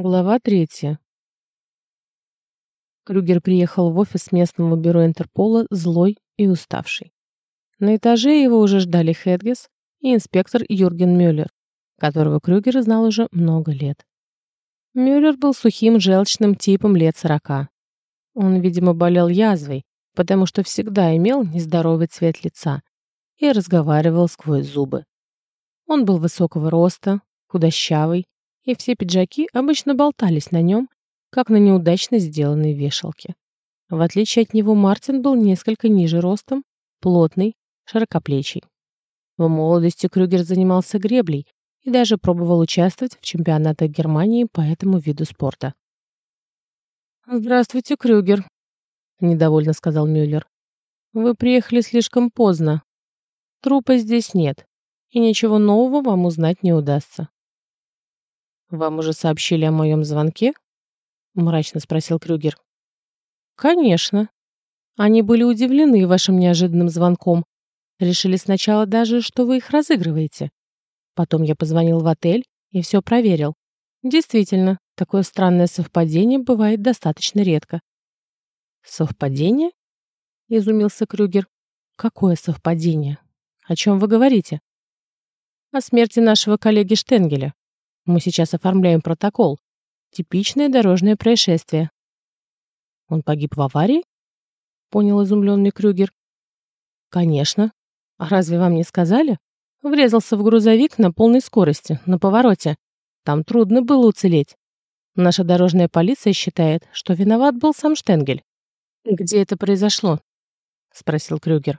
Глава третья. Крюгер приехал в офис местного бюро Интерпола злой и уставший. На этаже его уже ждали Хедгес и инспектор Юрген Мюллер, которого Крюгер знал уже много лет. Мюллер был сухим, желчным типом лет сорока. Он, видимо, болел язвой, потому что всегда имел нездоровый цвет лица и разговаривал сквозь зубы. Он был высокого роста, худощавый, и все пиджаки обычно болтались на нем, как на неудачно сделанной вешалке. В отличие от него, Мартин был несколько ниже ростом, плотный, широкоплечий. В молодости Крюгер занимался греблей и даже пробовал участвовать в чемпионатах Германии по этому виду спорта. «Здравствуйте, Крюгер», — недовольно сказал Мюллер. «Вы приехали слишком поздно. Трупа здесь нет, и ничего нового вам узнать не удастся. «Вам уже сообщили о моем звонке?» — мрачно спросил Крюгер. «Конечно. Они были удивлены вашим неожиданным звонком. Решили сначала даже, что вы их разыгрываете. Потом я позвонил в отель и все проверил. Действительно, такое странное совпадение бывает достаточно редко». «Совпадение?» — изумился Крюгер. «Какое совпадение? О чем вы говорите?» «О смерти нашего коллеги Штенгеля. Мы сейчас оформляем протокол. Типичное дорожное происшествие. Он погиб в аварии? Понял изумленный Крюгер. Конечно. А разве вам не сказали? Врезался в грузовик на полной скорости, на повороте. Там трудно было уцелеть. Наша дорожная полиция считает, что виноват был сам Штенгель. Где это произошло? Спросил Крюгер.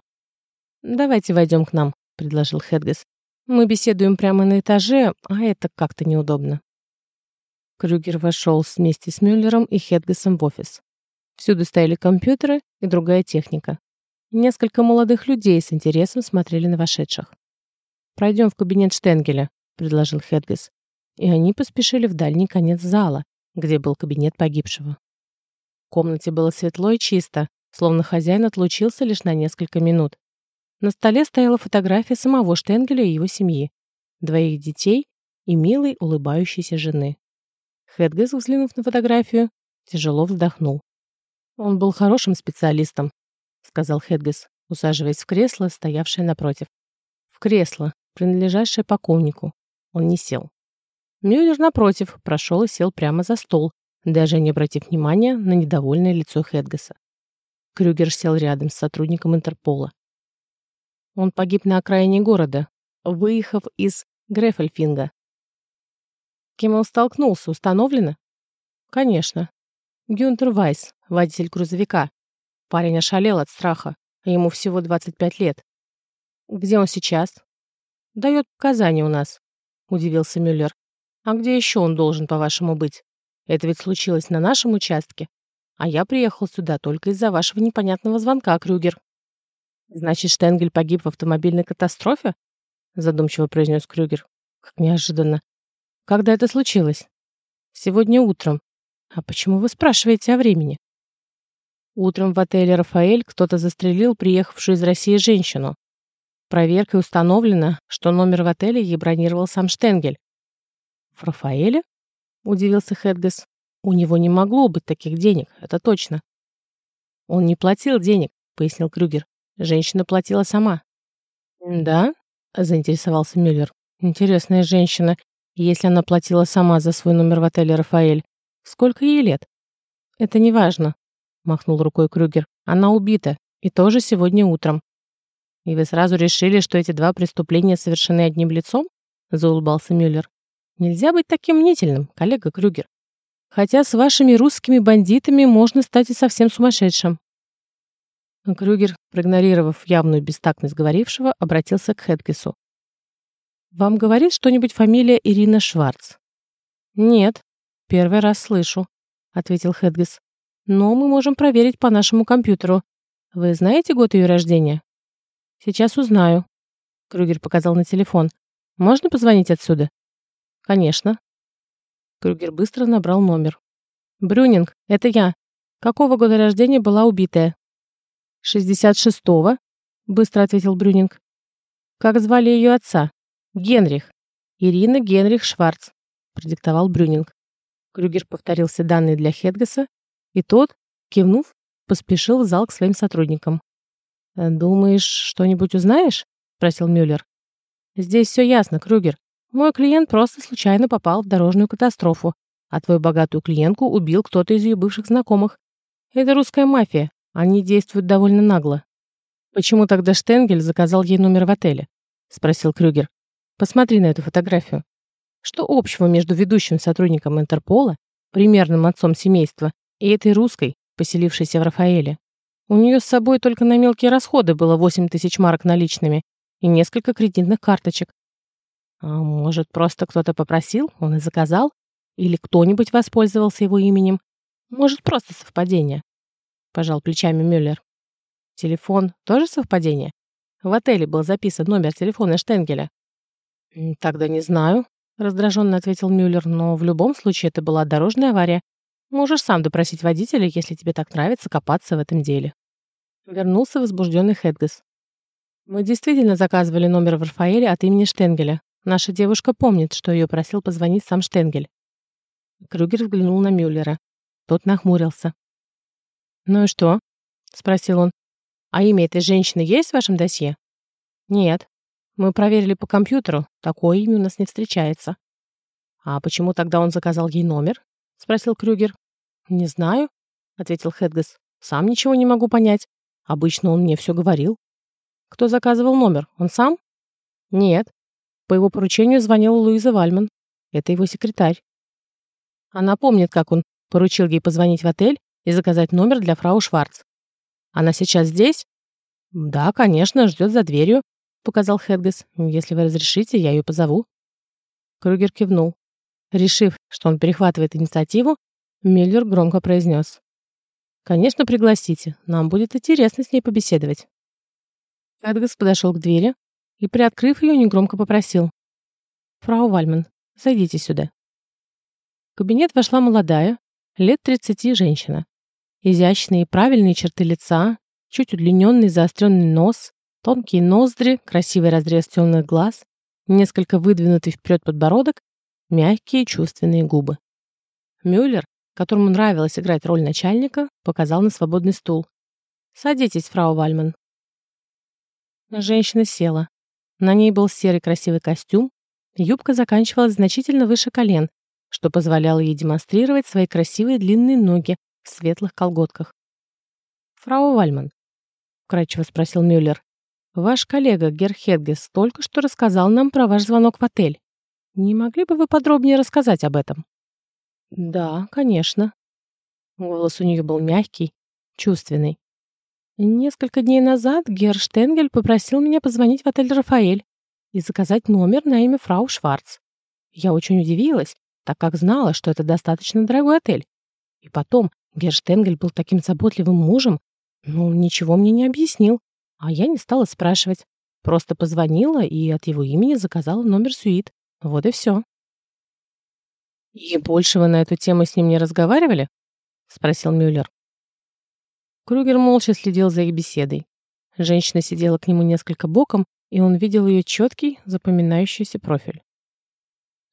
Давайте войдем к нам, предложил Хедгес. Мы беседуем прямо на этаже, а это как-то неудобно. Крюгер вошел вместе с Мюллером и Хедгесом в офис. Всюду стояли компьютеры и другая техника. Несколько молодых людей с интересом смотрели на вошедших. «Пройдем в кабинет Штенгеля», — предложил Хедгес. И они поспешили в дальний конец зала, где был кабинет погибшего. В комнате было светло и чисто, словно хозяин отлучился лишь на несколько минут. На столе стояла фотография самого Штенгеля и его семьи, двоих детей и милой улыбающейся жены. Хедгес, взглянув на фотографию, тяжело вздохнул. «Он был хорошим специалистом», — сказал Хедгес, усаживаясь в кресло, стоявшее напротив. В кресло, принадлежащее покойнику. Он не сел. Мюллер, напротив, прошел и сел прямо за стол, даже не обратив внимания на недовольное лицо Хедгеса. Крюгер сел рядом с сотрудником Интерпола. Он погиб на окраине города, выехав из Грефельфинга. Кем он столкнулся, установлено? Конечно. Гюнтер Вайс, водитель грузовика. Парень ошалел от страха, ему всего 25 лет. Где он сейчас? Дает показания у нас, удивился Мюллер. А где еще он должен, по-вашему, быть? Это ведь случилось на нашем участке. А я приехал сюда только из-за вашего непонятного звонка, Крюгер. «Значит, Штенгель погиб в автомобильной катастрофе?» задумчиво произнес Крюгер. «Как неожиданно. Когда это случилось?» «Сегодня утром. А почему вы спрашиваете о времени?» Утром в отеле «Рафаэль» кто-то застрелил приехавшую из России женщину. Проверкой установлено, что номер в отеле ей бронировал сам Штенгель. «В Рафаэле?» – удивился Хедгес. «У него не могло быть таких денег, это точно». «Он не платил денег», – пояснил Крюгер. Женщина платила сама. «Да?» – заинтересовался Мюллер. «Интересная женщина. Если она платила сама за свой номер в отеле «Рафаэль», сколько ей лет?» «Это не важно», – махнул рукой Крюгер. «Она убита. И тоже сегодня утром». «И вы сразу решили, что эти два преступления совершены одним лицом?» – заулыбался Мюллер. «Нельзя быть таким мнительным, коллега Крюгер. Хотя с вашими русскими бандитами можно стать и совсем сумасшедшим. Крюгер, проигнорировав явную бестактность говорившего, обратился к Хедгесу. «Вам говорит что-нибудь фамилия Ирина Шварц?» «Нет, первый раз слышу», — ответил Хедгес. «Но мы можем проверить по нашему компьютеру. Вы знаете год ее рождения?» «Сейчас узнаю», — Крюгер показал на телефон. «Можно позвонить отсюда?» «Конечно». Крюгер быстро набрал номер. «Брюнинг, это я. Какого года рождения была убитая?» «Шестьдесят шестого», — быстро ответил Брюнинг. «Как звали ее отца?» «Генрих. Ирина Генрих Шварц», — продиктовал Брюнинг. Крюгер повторил все данные для Хедгаса, и тот, кивнув, поспешил в зал к своим сотрудникам. «Думаешь, что-нибудь узнаешь?» — спросил Мюллер. «Здесь все ясно, Крюгер. Мой клиент просто случайно попал в дорожную катастрофу, а твою богатую клиентку убил кто-то из ее бывших знакомых. Это русская мафия. Они действуют довольно нагло. Почему тогда Штенгель заказал ей номер в отеле? спросил Крюгер. Посмотри на эту фотографию. Что общего между ведущим сотрудником Интерпола, примерным отцом семейства, и этой русской, поселившейся в Рафаэле? У нее с собой только на мелкие расходы было 8 тысяч марок наличными и несколько кредитных карточек. А может, просто кто-то попросил, он и заказал? Или кто-нибудь воспользовался его именем? Может, просто совпадение? Пожал плечами Мюллер. Телефон тоже совпадение? В отеле был записан номер телефона Штенгеля. Тогда не знаю, раздраженно ответил Мюллер, но в любом случае это была дорожная авария. Можешь сам допросить водителя, если тебе так нравится копаться в этом деле. Вернулся возбужденный Хедгас. Мы действительно заказывали номер в Рафаэле от имени Штенгеля. Наша девушка помнит, что ее просил позвонить сам Штенгель. Крюгер взглянул на Мюллера. Тот нахмурился. «Ну и что?» — спросил он. «А имя этой женщины есть в вашем досье?» «Нет. Мы проверили по компьютеру. Такое имя у нас не встречается». «А почему тогда он заказал ей номер?» — спросил Крюгер. «Не знаю», — ответил Хедгас. «Сам ничего не могу понять. Обычно он мне все говорил». «Кто заказывал номер? Он сам?» «Нет. По его поручению звонила Луиза Вальман. Это его секретарь. Она помнит, как он поручил ей позвонить в отель и заказать номер для фрау Шварц. Она сейчас здесь? Да, конечно, ждет за дверью, показал Хедгес. Если вы разрешите, я ее позову. Крюгер кивнул. Решив, что он перехватывает инициативу, Миллер громко произнес. «Конечно, пригласите. Нам будет интересно с ней побеседовать». Хедгес подошел к двери и, приоткрыв ее, негромко попросил. «Фрау Вальман, зайдите сюда» кабинет вошла молодая, лет 30 женщина. Изящные и правильные черты лица, чуть удлиненный заостренный нос, тонкие ноздри, красивый разрез темных глаз, несколько выдвинутый вперед подбородок, мягкие чувственные губы. Мюллер, которому нравилось играть роль начальника, показал на свободный стул. «Садитесь, фрау Вальман». Женщина села. На ней был серый красивый костюм, юбка заканчивалась значительно выше колен, что позволяло ей демонстрировать свои красивые длинные ноги в светлых колготках. «Фрау Вальман», — вкратчиво спросил Мюллер, «ваш коллега Герхедгес только что рассказал нам про ваш звонок в отель. Не могли бы вы подробнее рассказать об этом?» «Да, конечно». Голос у нее был мягкий, чувственный. Несколько дней назад Герр Штенгель попросил меня позвонить в отель «Рафаэль» и заказать номер на имя фрау Шварц. Я очень удивилась, так как знала, что это достаточно дорогой отель. И потом, Герштенгель был таким заботливым мужем, но ничего мне не объяснил, а я не стала спрашивать. Просто позвонила и от его имени заказала номер сюит. Вот и все. «И больше вы на эту тему с ним не разговаривали?» — спросил Мюллер. Кругер молча следил за их беседой. Женщина сидела к нему несколько боком, и он видел ее четкий, запоминающийся профиль.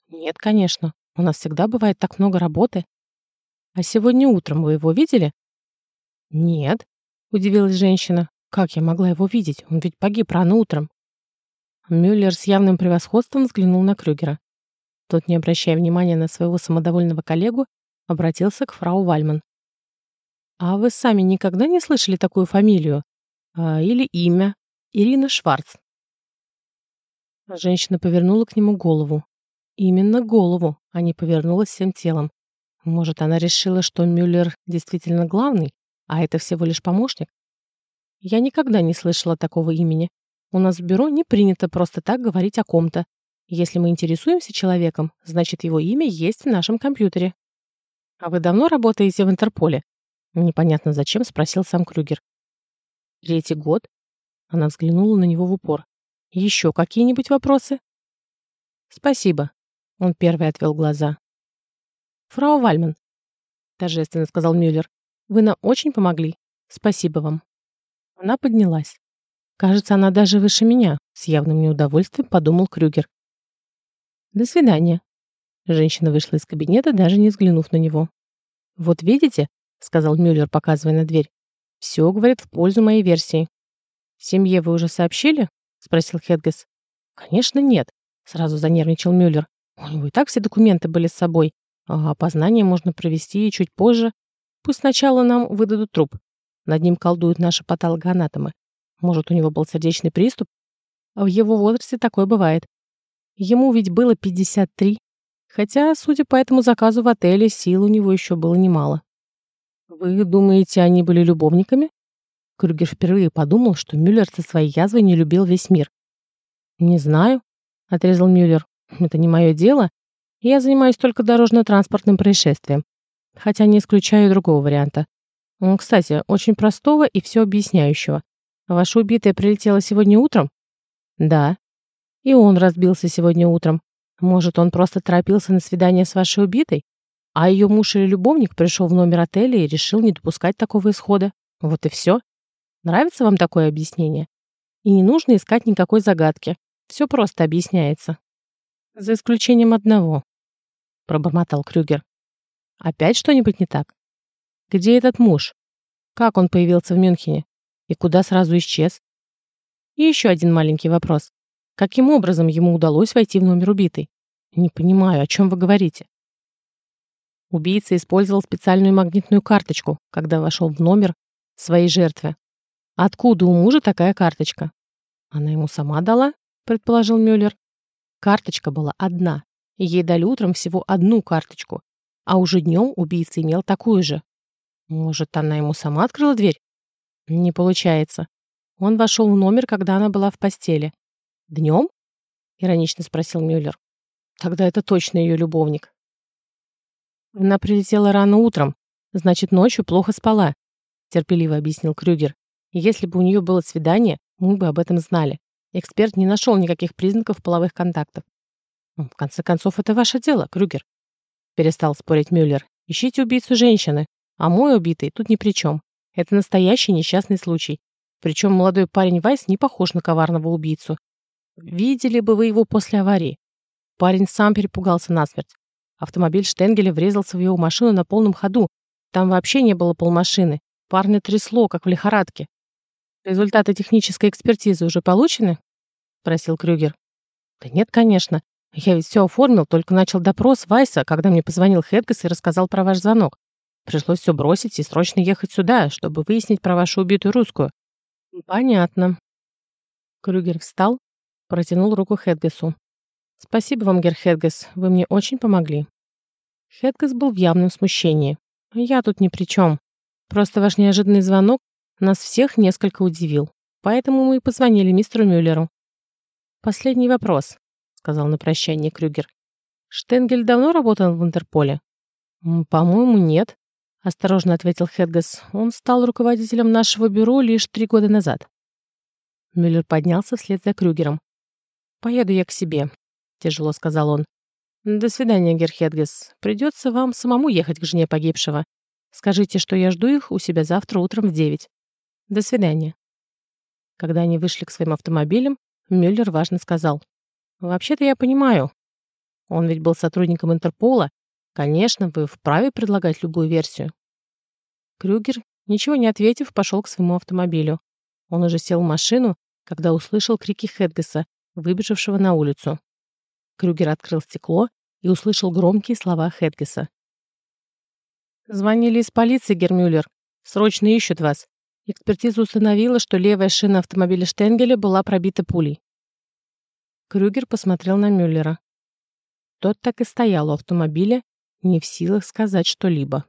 «Нет, конечно. У нас всегда бывает так много работы. А сегодня утром вы его видели? Нет, удивилась женщина. Как я могла его видеть? Он ведь погиб рано утром. Мюллер с явным превосходством взглянул на Крюгера. Тот, не обращая внимания на своего самодовольного коллегу, обратился к фрау Вальман. «А вы сами никогда не слышали такую фамилию? А, или имя? Ирина Шварц?» Женщина повернула к нему голову. Именно голову, а не повернулась всем телом. Может, она решила, что Мюллер действительно главный, а это всего лишь помощник? Я никогда не слышала такого имени. У нас в бюро не принято просто так говорить о ком-то. Если мы интересуемся человеком, значит, его имя есть в нашем компьютере. А вы давно работаете в Интерполе? Непонятно зачем, спросил сам Крюгер. Третий год. Она взглянула на него в упор. Еще какие-нибудь вопросы? Спасибо, он первый отвел глаза. «Фрау Вальман», — торжественно сказал Мюллер, — «вы нам очень помогли. Спасибо вам». Она поднялась. Кажется, она даже выше меня, с явным неудовольствием подумал Крюгер. «До свидания», Женщина вышла из кабинета, даже не взглянув на него. «Вот видите?» — сказал Мюллер, показывая на дверь. «Все, — говорит, — в пользу моей версии». «Семье вы уже сообщили?» — спросил Хедгес. «Конечно, нет», — сразу занервничал Мюллер. «У него и так все документы были с собой, а опознание можно провести и чуть позже. Пусть сначала нам выдадут труп. Над ним колдуют наши патологоанатомы. Может, у него был сердечный приступ? А в его возрасте такое бывает. Ему ведь было 53. Хотя, судя по этому заказу в отеле, сил у него еще было немало. «Вы думаете, они были любовниками?» Крюгер впервые подумал, что Мюллер со своей язвой не любил весь мир. «Не знаю», — отрезал Мюллер. «Это не мое дело. Я занимаюсь только дорожно-транспортным происшествием. Хотя не исключаю другого варианта. Кстати, очень простого и все объясняющего. Ваша убитая прилетела сегодня утром? Да. И он разбился сегодня утром. Может, он просто торопился на свидание с вашей убитой? А ее муж или любовник пришел в номер отеля и решил не допускать такого исхода. Вот и все. Нравится вам такое объяснение? И не нужно искать никакой загадки. Все просто объясняется. За исключением одного, пробормотал Крюгер. Опять что-нибудь не так? Где этот муж? Как он появился в Мюнхене? И куда сразу исчез? И еще один маленький вопрос. Каким образом ему удалось войти в номер убитой? Не понимаю, о чем вы говорите. Убийца использовал специальную магнитную карточку, когда вошел в номер своей жертвы. Откуда у мужа такая карточка? Она ему сама дала, предположил Мюллер. Карточка была одна, ей дали утром всего одну карточку, а уже днем убийца имел такую же. Может, она ему сама открыла дверь? Не получается. Он вошел в номер, когда она была в постели. Днем? Иронично спросил Мюллер. Тогда это точно ее любовник. Она прилетела рано утром, значит, ночью плохо спала, терпеливо объяснил Крюгер. Если бы у нее было свидание, мы бы об этом знали. Эксперт не нашел никаких признаков половых контактов. В конце концов, это ваше дело, Крюгер. Перестал спорить Мюллер. Ищите убийцу женщины. А мой убитый тут ни при чем. Это настоящий несчастный случай. Причем молодой парень Вайс не похож на коварного убийцу. Видели бы вы его после аварии. Парень сам перепугался насмерть. Автомобиль Штенгеля врезался в его машину на полном ходу. Там вообще не было полмашины. Парня трясло, как в лихорадке. «Результаты технической экспертизы уже получены?» — спросил Крюгер. «Да нет, конечно. Я ведь все оформил, только начал допрос Вайса, когда мне позвонил Хедгас и рассказал про ваш звонок. Пришлось все бросить и срочно ехать сюда, чтобы выяснить про вашу убитую русскую. Понятно. Крюгер встал, протянул руку Хедгесу. Спасибо вам, Гер Хедгес, вы мне очень помогли. Хедгес был в явном смущении. Я тут ни при чем. Просто ваш неожиданный звонок нас всех несколько удивил. Поэтому мы и позвонили мистеру Мюллеру. Последний вопрос, сказал на прощание Крюгер. Штенгель давно работал в Интерполе? По-моему, нет, осторожно ответил Хедгас. Он стал руководителем нашего бюро лишь три года назад. Мюллер поднялся вслед за Крюгером. «Поеду я к себе», — тяжело сказал он. «До свидания, Герхедгес. Придется вам самому ехать к жене погибшего. Скажите, что я жду их у себя завтра утром в девять. До свидания». Когда они вышли к своим автомобилям, Мюллер важно сказал. «Вообще-то я понимаю. Он ведь был сотрудником Интерпола Конечно, вы вправе предлагать любую версию. Крюгер, ничего не ответив, пошел к своему автомобилю. Он уже сел в машину, когда услышал крики Хедгеса, выбежавшего на улицу. Крюгер открыл стекло и услышал громкие слова Хедгеса. «Звонили из полиции, Гермюллер. Срочно ищут вас. Экспертиза установила, что левая шина автомобиля Штенгеля была пробита пулей». Крюгер посмотрел на Мюллера. Тот так и стоял у автомобиля, не в силах сказать что-либо.